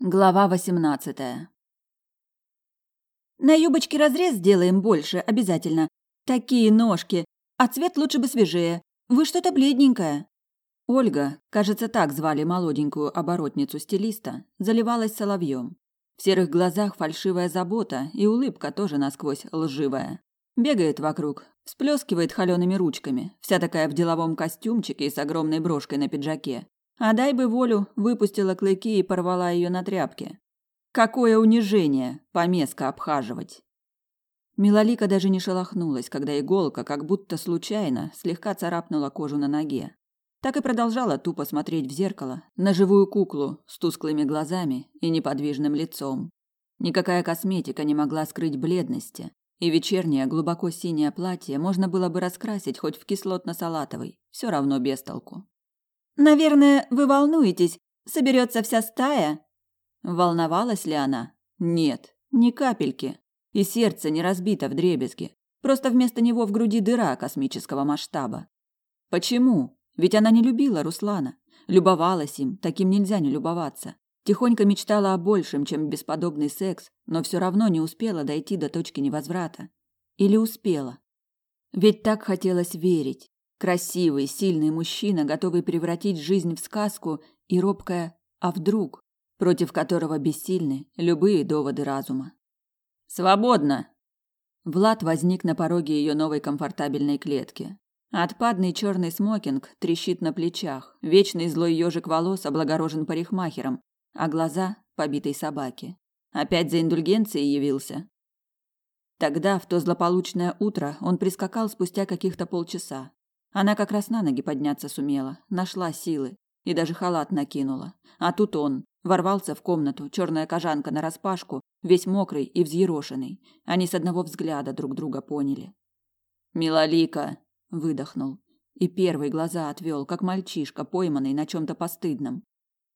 Глава восемнадцатая. На юбочке разрез сделаем больше, обязательно. Такие ножки. А цвет лучше бы свежее. Вы что-то бледненькая. Ольга, кажется, так звали молоденькую оборотницу стилиста, заливалась соловьем. В серых глазах фальшивая забота и улыбка тоже насквозь лживая. Бегает вокруг, всплескивает холеными ручками, вся такая в деловом костюмчике и с огромной брошкой на пиджаке. А дай бы волю, выпустила клыки и порвала ее на тряпке. Какое унижение помеска обхаживать. Милолика даже не шелохнулась, когда иголка, как будто случайно, слегка царапнула кожу на ноге. Так и продолжала тупо смотреть в зеркало на живую куклу с тусклыми глазами и неподвижным лицом. Никакая косметика не могла скрыть бледности, и вечернее глубоко синее платье можно было бы раскрасить хоть в кислотно-салатовый, все равно без толку. Наверное, вы волнуетесь. Соберется вся стая? Волновалась ли она? Нет, ни капельки. И сердце не разбито в дребезги. Просто вместо него в груди дыра космического масштаба. Почему? Ведь она не любила Руслана. Любовалась им, таким нельзя не любоваться. Тихонько мечтала о большем, чем бесподобный секс, но все равно не успела дойти до точки невозврата. Или успела? Ведь так хотелось верить. Красивый, сильный мужчина, готовый превратить жизнь в сказку, и робкая «а вдруг?», против которого бессильны любые доводы разума. «Свободно!» Влад возник на пороге ее новой комфортабельной клетки. Отпадный черный смокинг трещит на плечах, вечный злой ежик волос облагорожен парикмахером, а глаза – побитой собаки. Опять за индульгенцией явился. Тогда, в то злополучное утро, он прискакал спустя каких-то полчаса. Она как раз на ноги подняться сумела, нашла силы и даже халат накинула. А тут он ворвался в комнату, черная кожанка на распашку, весь мокрый и взъерошенный. Они с одного взгляда друг друга поняли. Милолика выдохнул и первый глаза отвел, как мальчишка, пойманный на чем то постыдном.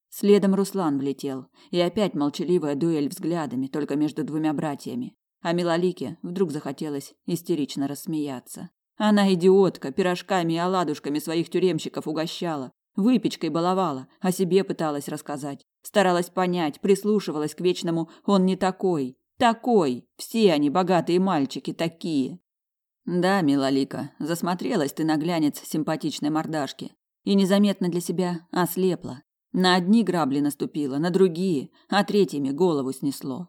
Следом Руслан влетел, и опять молчаливая дуэль взглядами, только между двумя братьями. А Милолике вдруг захотелось истерично рассмеяться. Она идиотка, пирожками и оладушками своих тюремщиков угощала, выпечкой баловала, о себе пыталась рассказать, старалась понять, прислушивалась к вечному «он не такой». Такой! Все они, богатые мальчики, такие. Да, милолика, засмотрелась ты на глянец симпатичной мордашки и незаметно для себя ослепла. На одни грабли наступила, на другие, а третьими голову снесло.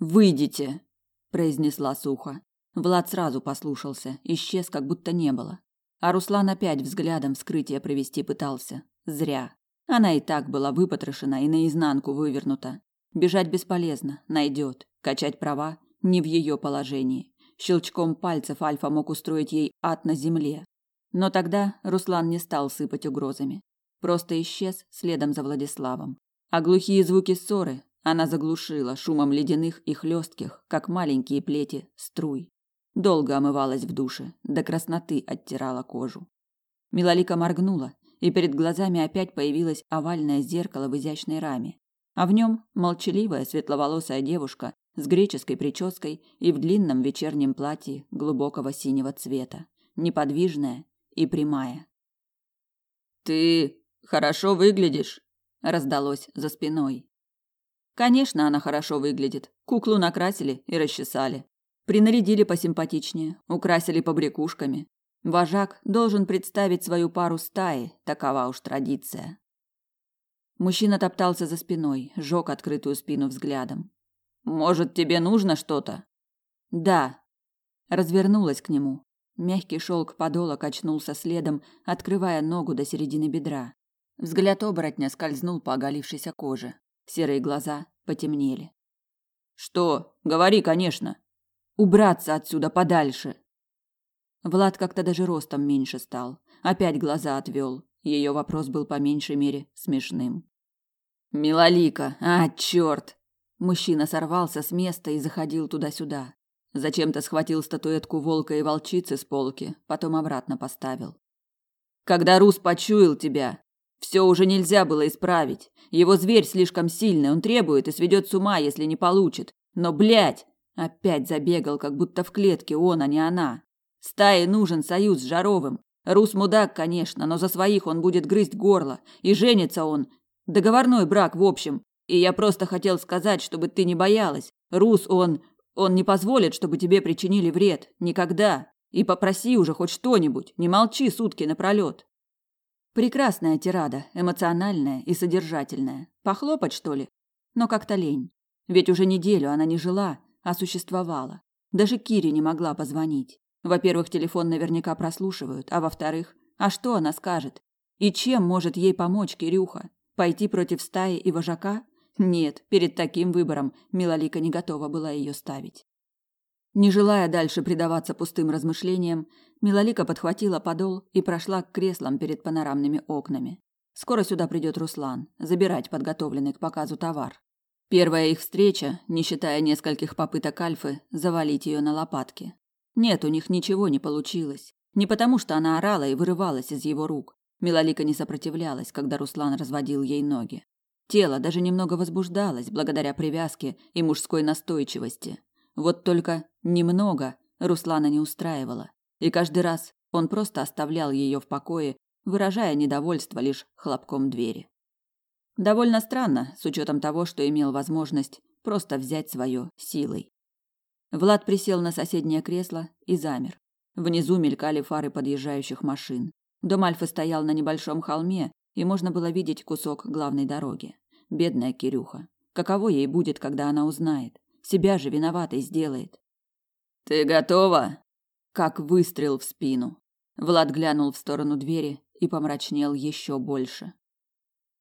«Выйдите!» – произнесла сухо. Влад сразу послушался, исчез, как будто не было. А Руслан опять взглядом вскрытие провести пытался. Зря. Она и так была выпотрошена и наизнанку вывернута. Бежать бесполезно, найдет. Качать права не в ее положении. Щелчком пальцев Альфа мог устроить ей ад на земле. Но тогда Руслан не стал сыпать угрозами. Просто исчез следом за Владиславом. А глухие звуки ссоры она заглушила шумом ледяных и хлестких, как маленькие плети, струй. Долго омывалась в душе, до красноты оттирала кожу. Милолика моргнула, и перед глазами опять появилось овальное зеркало в изящной раме, а в нем молчаливая светловолосая девушка с греческой прической и в длинном вечернем платье глубокого синего цвета, неподвижная и прямая. «Ты хорошо выглядишь», – раздалось за спиной. Конечно, она хорошо выглядит. Куклу накрасили и расчесали. Принарядили посимпатичнее, украсили побрякушками. Вожак должен представить свою пару стаи, такова уж традиция. Мужчина топтался за спиной, жёг открытую спину взглядом. Может, тебе нужно что-то? Да. Развернулась к нему. Мягкий шелк подола качнулся следом, открывая ногу до середины бедра. Взгляд оборотня скользнул по оголившейся коже. Серые глаза потемнели. Что? Говори, конечно. Убраться отсюда подальше. Влад как-то даже ростом меньше стал. Опять глаза отвел. Ее вопрос был по меньшей мере смешным. Милолика, а черт! Мужчина сорвался с места и заходил туда-сюда. Зачем-то схватил статуэтку волка и волчицы с полки, потом обратно поставил. Когда Рус почуял тебя, все уже нельзя было исправить. Его зверь слишком сильный, он требует и сведет с ума, если не получит. Но, блядь, Опять забегал, как будто в клетке он, а не она. Стае нужен союз с Жаровым. Рус мудак, конечно, но за своих он будет грызть горло. И женится он. Договорной брак, в общем. И я просто хотел сказать, чтобы ты не боялась. Рус, он... Он не позволит, чтобы тебе причинили вред. Никогда. И попроси уже хоть что-нибудь. Не молчи сутки напролет. Прекрасная тирада, эмоциональная и содержательная. Похлопать, что ли? Но как-то лень. Ведь уже неделю она не жила, а существовала. Даже Кире не могла позвонить. Во-первых, телефон наверняка прослушивают, а во-вторых, а что она скажет? И чем может ей помочь Кирюха? Пойти против стаи и вожака? Нет, перед таким выбором Милолика не готова была ее ставить. Не желая дальше предаваться пустым размышлениям, Милолика подхватила подол и прошла к креслам перед панорамными окнами. Скоро сюда придет Руслан, забирать подготовленный к показу товар. Первая их встреча, не считая нескольких попыток Альфы, завалить ее на лопатки. Нет, у них ничего не получилось. Не потому, что она орала и вырывалась из его рук. Милолика не сопротивлялась, когда Руслан разводил ей ноги. Тело даже немного возбуждалось благодаря привязке и мужской настойчивости. Вот только немного Руслана не устраивало, и каждый раз он просто оставлял ее в покое, выражая недовольство лишь хлопком двери. Довольно странно, с учетом того, что имел возможность просто взять свое силой. Влад присел на соседнее кресло и замер. Внизу мелькали фары подъезжающих машин. Дом Альфы стоял на небольшом холме, и можно было видеть кусок главной дороги. Бедная Кирюха. Каково ей будет, когда она узнает? Себя же виноватой сделает. «Ты готова?» Как выстрел в спину. Влад глянул в сторону двери и помрачнел еще больше.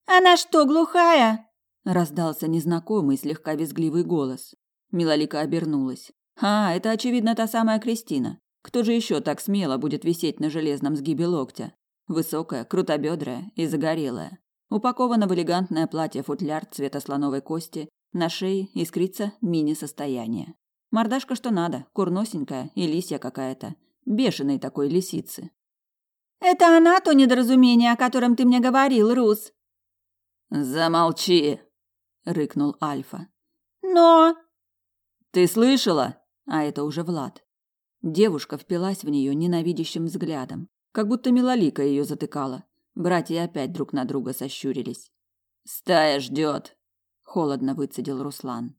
«Она что, глухая?» Раздался незнакомый, слегка визгливый голос. Милолика обернулась. «А, это, очевидно, та самая Кристина. Кто же еще так смело будет висеть на железном сгибе локтя? Высокая, крутобедрая и загорелая. Упакована в элегантное платье-футляр цвета слоновой кости, на шее искрится мини-состояние. Мордашка что надо, курносенькая и лисья какая-то. Бешеной такой лисицы. «Это она то недоразумение, о котором ты мне говорил, Рус?» «Замолчи!» — рыкнул Альфа. «Но...» «Ты слышала?» А это уже Влад. Девушка впилась в нее ненавидящим взглядом, как будто Милолика ее затыкала. Братья опять друг на друга сощурились. «Стая ждет!» – холодно выцедил Руслан.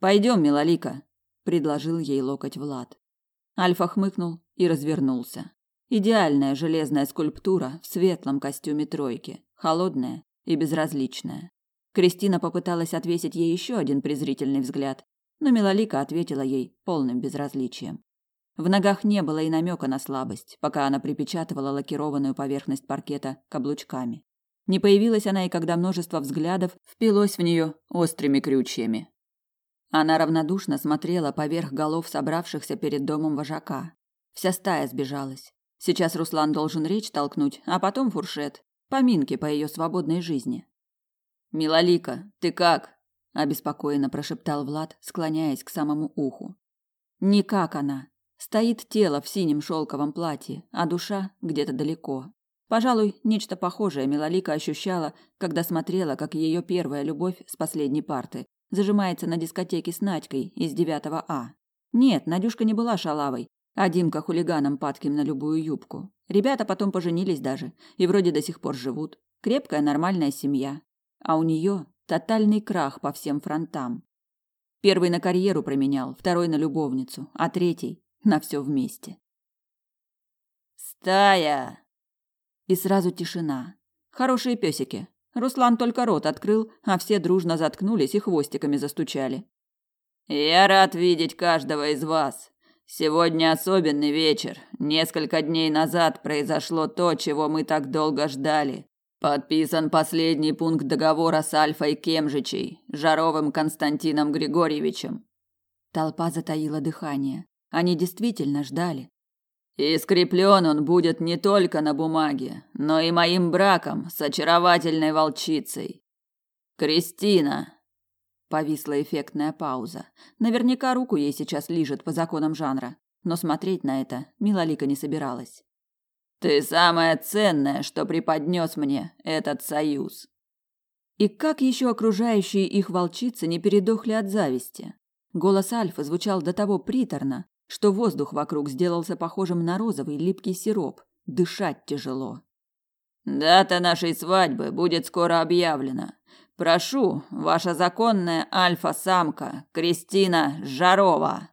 «Пойдем, Милолика!» – предложил ей локоть Влад. Альфа хмыкнул и развернулся. Идеальная железная скульптура в светлом костюме тройки, холодная и безразличная. Кристина попыталась отвесить ей еще один презрительный взгляд, но Милолика ответила ей полным безразличием. В ногах не было и намека на слабость, пока она припечатывала лакированную поверхность паркета каблучками. Не появилась она и когда множество взглядов впилось в нее острыми крючьями. Она равнодушно смотрела поверх голов собравшихся перед домом вожака. Вся стая сбежалась. Сейчас Руслан должен речь толкнуть, а потом фуршет. Поминки по ее свободной жизни. «Милолика, ты как?» – обеспокоенно прошептал Влад, склоняясь к самому уху. «Никак она. Стоит тело в синем шелковом платье, а душа где-то далеко. Пожалуй, нечто похожее Милолика ощущала, когда смотрела, как ее первая любовь с последней парты зажимается на дискотеке с Надькой из 9 А. Нет, Надюшка не была шалавой, а Димка хулиганом падким на любую юбку. Ребята потом поженились даже и вроде до сих пор живут. Крепкая нормальная семья. А у нее тотальный крах по всем фронтам. Первый на карьеру променял, второй на любовницу, а третий на все вместе. Стая. И сразу тишина. Хорошие песики. Руслан только рот открыл, а все дружно заткнулись и хвостиками застучали. Я рад видеть каждого из вас. Сегодня особенный вечер. Несколько дней назад произошло то, чего мы так долго ждали. Подписан последний пункт договора с Альфой Кемжичей, Жаровым Константином Григорьевичем. Толпа затаила дыхание. Они действительно ждали. И скреплен он будет не только на бумаге, но и моим браком с очаровательной волчицей. Кристина. Повисла эффектная пауза. Наверняка руку ей сейчас лижет по законам жанра, но смотреть на это Милолика не собиралась. Ты самое ценное, что преподнес мне этот союз. И как еще окружающие их волчицы не передохли от зависти? Голос Альфа звучал до того приторно, что воздух вокруг сделался похожим на розовый липкий сироп. Дышать тяжело. Дата нашей свадьбы будет скоро объявлена. Прошу, ваша законная альфа-самка Кристина Жарова.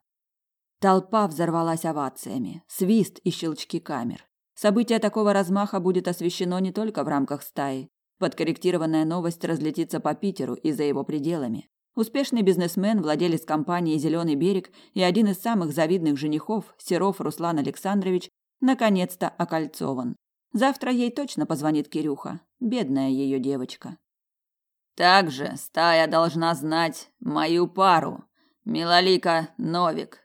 Толпа взорвалась овациями, свист и щелчки камер. Событие такого размаха будет освещено не только в рамках стаи. Подкорректированная новость разлетится по Питеру и за его пределами. Успешный бизнесмен, владелец компании «Зеленый берег» и один из самых завидных женихов, Серов Руслан Александрович, наконец-то окольцован. Завтра ей точно позвонит Кирюха, бедная ее девочка. Также стая должна знать мою пару, Милолика Новик.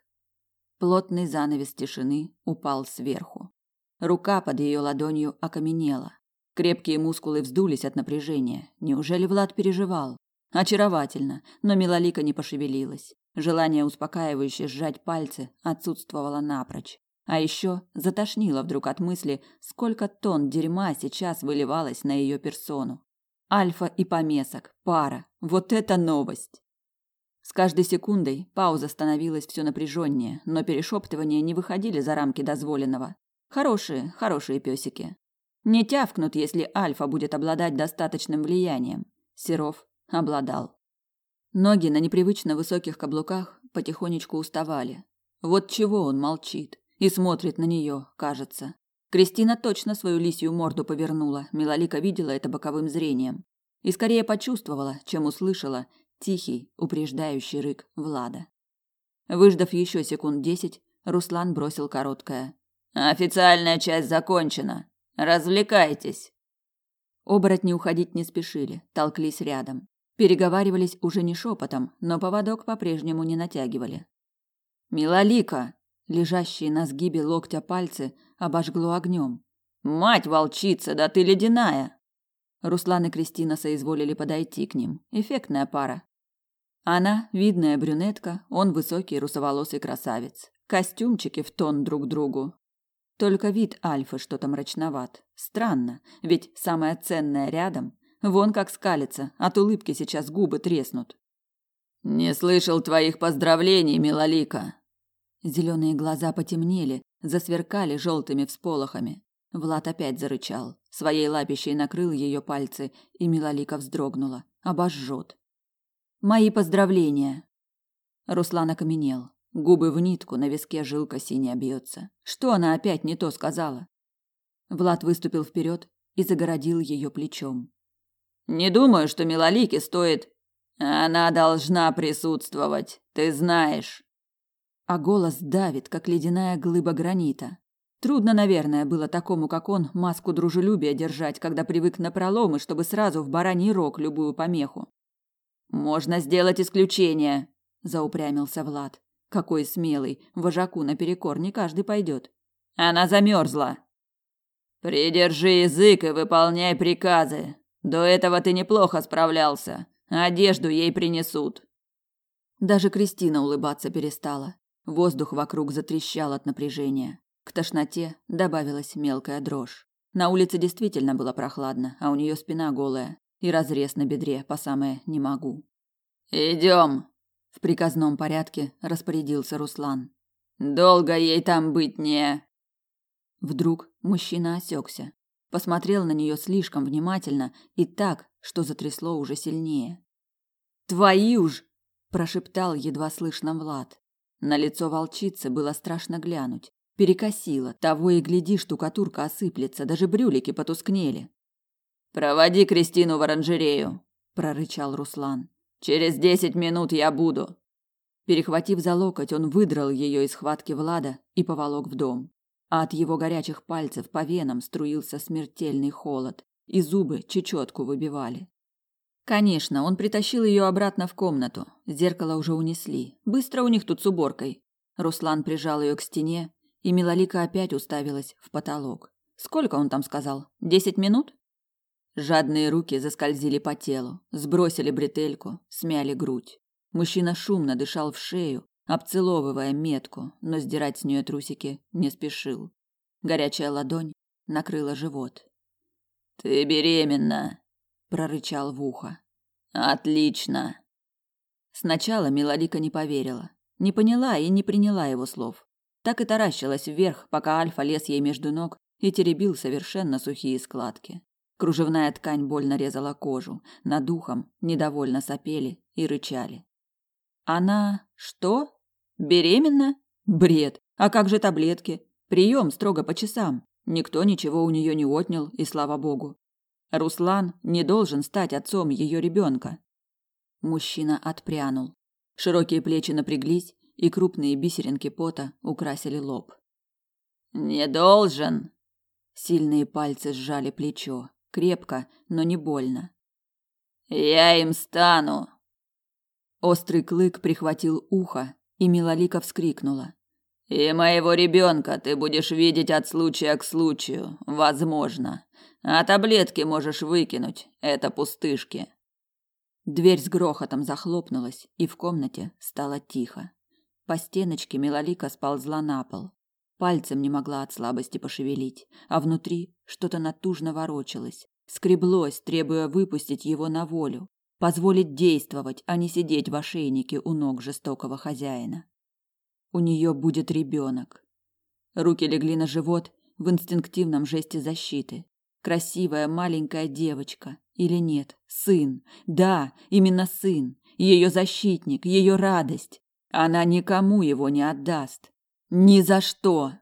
Плотный занавес тишины упал сверху. Рука под ее ладонью окаменела. Крепкие мускулы вздулись от напряжения. Неужели Влад переживал? Очаровательно, но Милолика не пошевелилась. Желание успокаивающе сжать пальцы отсутствовало напрочь. А еще затошнило вдруг от мысли, сколько тонн дерьма сейчас выливалось на ее персону. Альфа и помесок, пара. Вот это новость! С каждой секундой пауза становилась все напряженнее, но перешептывания не выходили за рамки дозволенного. Хорошие, хорошие песики. Не тявкнут, если Альфа будет обладать достаточным влиянием. Серов обладал. Ноги на непривычно высоких каблуках потихонечку уставали. Вот чего он молчит и смотрит на нее, кажется. Кристина точно свою лисью морду повернула. Милолика видела это боковым зрением и скорее почувствовала, чем услышала тихий, упреждающий рык Влада. Выждав еще секунд десять, Руслан бросил короткое: "Официальная часть закончена. Развлекайтесь". Оборотни уходить не спешили, толклись рядом. Переговаривались уже не шепотом, но поводок по-прежнему не натягивали. Милолика, лежащие на сгибе локтя пальцы, обожгло огнем. Мать волчица, да ты ледяная. Руслан и Кристина соизволили подойти к ним. Эффектная пара. Она видная брюнетка, он высокий русоволосый красавец. Костюмчики в тон друг другу. Только вид Альфы что-то мрачноват. Странно, ведь самое ценное рядом. Вон как скалится, от улыбки сейчас губы треснут. Не слышал твоих поздравлений, Милолика. Зеленые глаза потемнели, засверкали желтыми всполохами. Влад опять зарычал, своей лапищей накрыл ее пальцы, и Милолика вздрогнула. Обожжет. Мои поздравления. Руслан окаменел. Губы в нитку, на виске жилка синяя бьется. Что она опять не то сказала? Влад выступил вперед и загородил ее плечом. Не думаю, что Милолике стоит. Она должна присутствовать, ты знаешь. А голос давит, как ледяная глыба гранита. Трудно, наверное, было такому, как он, маску дружелюбия держать, когда привык на проломы, чтобы сразу в бараний рог любую помеху. Можно сделать исключение, заупрямился Влад. Какой смелый, вожаку наперекор не каждый пойдет. Она замерзла. Придержи язык и выполняй приказы. До этого ты неплохо справлялся. Одежду ей принесут. Даже Кристина улыбаться перестала. Воздух вокруг затрещал от напряжения. К тошноте добавилась мелкая дрожь. На улице действительно было прохладно, а у нее спина голая и разрез на бедре по самое не могу. Идем, в приказном порядке распорядился Руслан. Долго ей там быть не. Вдруг мужчина осекся, посмотрел на нее слишком внимательно и так, что затрясло уже сильнее. Твои уж, прошептал едва слышно Влад. На лицо волчицы было страшно глянуть. Перекосило, того и гляди, штукатурка осыплется, даже брюлики потускнели. Проводи Кристину в оранжерею, прорычал Руслан. Через десять минут я буду. Перехватив за локоть, он выдрал ее из хватки Влада и поволок в дом. А от его горячих пальцев по венам струился смертельный холод, и зубы чечетку выбивали. Конечно, он притащил ее обратно в комнату. Зеркало уже унесли. Быстро у них тут с уборкой. Руслан прижал ее к стене, и Милолика опять уставилась в потолок. Сколько он там сказал? Десять минут? Жадные руки заскользили по телу, сбросили бретельку, смяли грудь. Мужчина шумно дышал в шею, обцеловывая метку, но сдирать с нее трусики не спешил. Горячая ладонь накрыла живот. Ты беременна, прорычал в ухо. Отлично. Сначала Милолика не поверила, не поняла и не приняла его слов. Так и таращилась вверх, пока Альфа лез ей между ног и теребил совершенно сухие складки. Кружевная ткань больно резала кожу, над ухом недовольно сопели и рычали. Она что? Беременна? Бред. А как же таблетки? Прием строго по часам. Никто ничего у нее не отнял, и слава богу. Руслан не должен стать отцом ее ребенка. Мужчина отпрянул. Широкие плечи напряглись, и крупные бисеринки пота украсили лоб. «Не должен!» Сильные пальцы сжали плечо, крепко, но не больно. «Я им стану!» Острый клык прихватил ухо, и Милолика вскрикнула. «И моего ребенка ты будешь видеть от случая к случаю, возможно. А таблетки можешь выкинуть, это пустышки». Дверь с грохотом захлопнулась, и в комнате стало тихо. По стеночке Милолика сползла на пол. Пальцем не могла от слабости пошевелить, а внутри что-то натужно ворочалось, скреблось, требуя выпустить его на волю, позволить действовать, а не сидеть в ошейнике у ног жестокого хозяина. У нее будет ребенок. Руки легли на живот в инстинктивном жесте защиты. Красивая маленькая девочка или нет, сын. Да, именно сын. Ее защитник, ее радость. Она никому его не отдаст. Ни за что.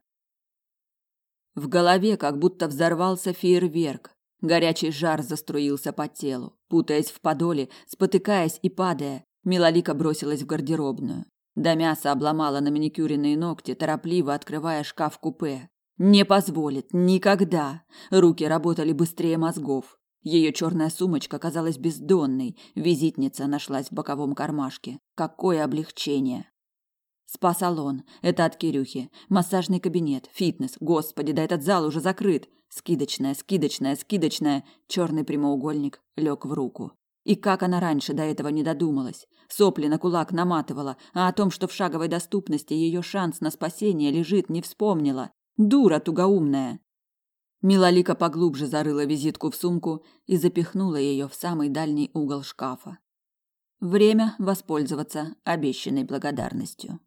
В голове как будто взорвался фейерверк. Горячий жар заструился по телу. Путаясь в подоле, спотыкаясь и падая, Милолика бросилась в гардеробную. До мяса обломала на маникюренные ногти, торопливо открывая шкаф-купе. Не позволит никогда. Руки работали быстрее мозгов. Ее черная сумочка казалась бездонной, визитница нашлась в боковом кармашке. Какое облегчение! Спа-салон. Это от Кирюхи. Массажный кабинет. Фитнес. Господи, да этот зал уже закрыт. Скидочная, скидочная, скидочная. Черный прямоугольник лег в руку. И как она раньше до этого не додумалась. Сопли на кулак наматывала, а о том, что в шаговой доступности ее шанс на спасение лежит, не вспомнила. Дура тугоумная. Милолика поглубже зарыла визитку в сумку и запихнула ее в самый дальний угол шкафа. Время воспользоваться обещанной благодарностью.